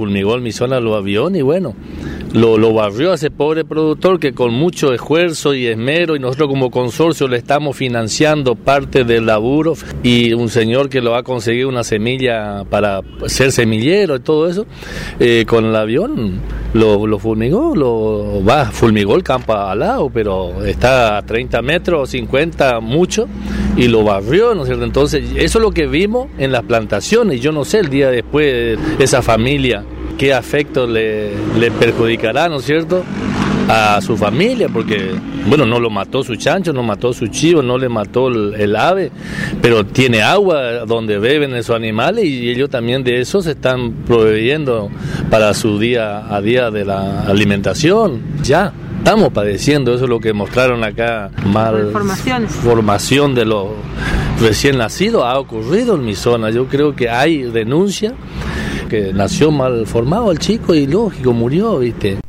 fulmigó en mi zona los aviones y bueno, lo, lo barrió a ese pobre productor que con mucho esfuerzo y esmero y nosotros como consorcio le estamos financiando parte del laburo y un señor que lo ha conseguido una semilla para ser semillero y todo eso, eh, con el avión lo, lo fulmigó, lo va, fulmigó el campo al lado, pero está a 30 metros, 50, mucho, y lo barrió, ¿no es cierto? Entonces, eso es lo que vimos en las plantaciones, yo no sé el día después esa familia qué afecto le, le perjudicará, ¿no es cierto? a su familia, porque, bueno, no lo mató su chancho, no mató su chivo, no le mató el, el, ave, pero tiene agua donde beben esos animales y ellos también de eso se están proveyendo para su día a día de la alimentación. Ya. Estamos padeciendo, eso es lo que mostraron acá, mal formación de los recién nacidos, ha ocurrido en mi zona. Yo creo que hay denuncia, que nació mal formado el chico y lógico, murió, ¿viste?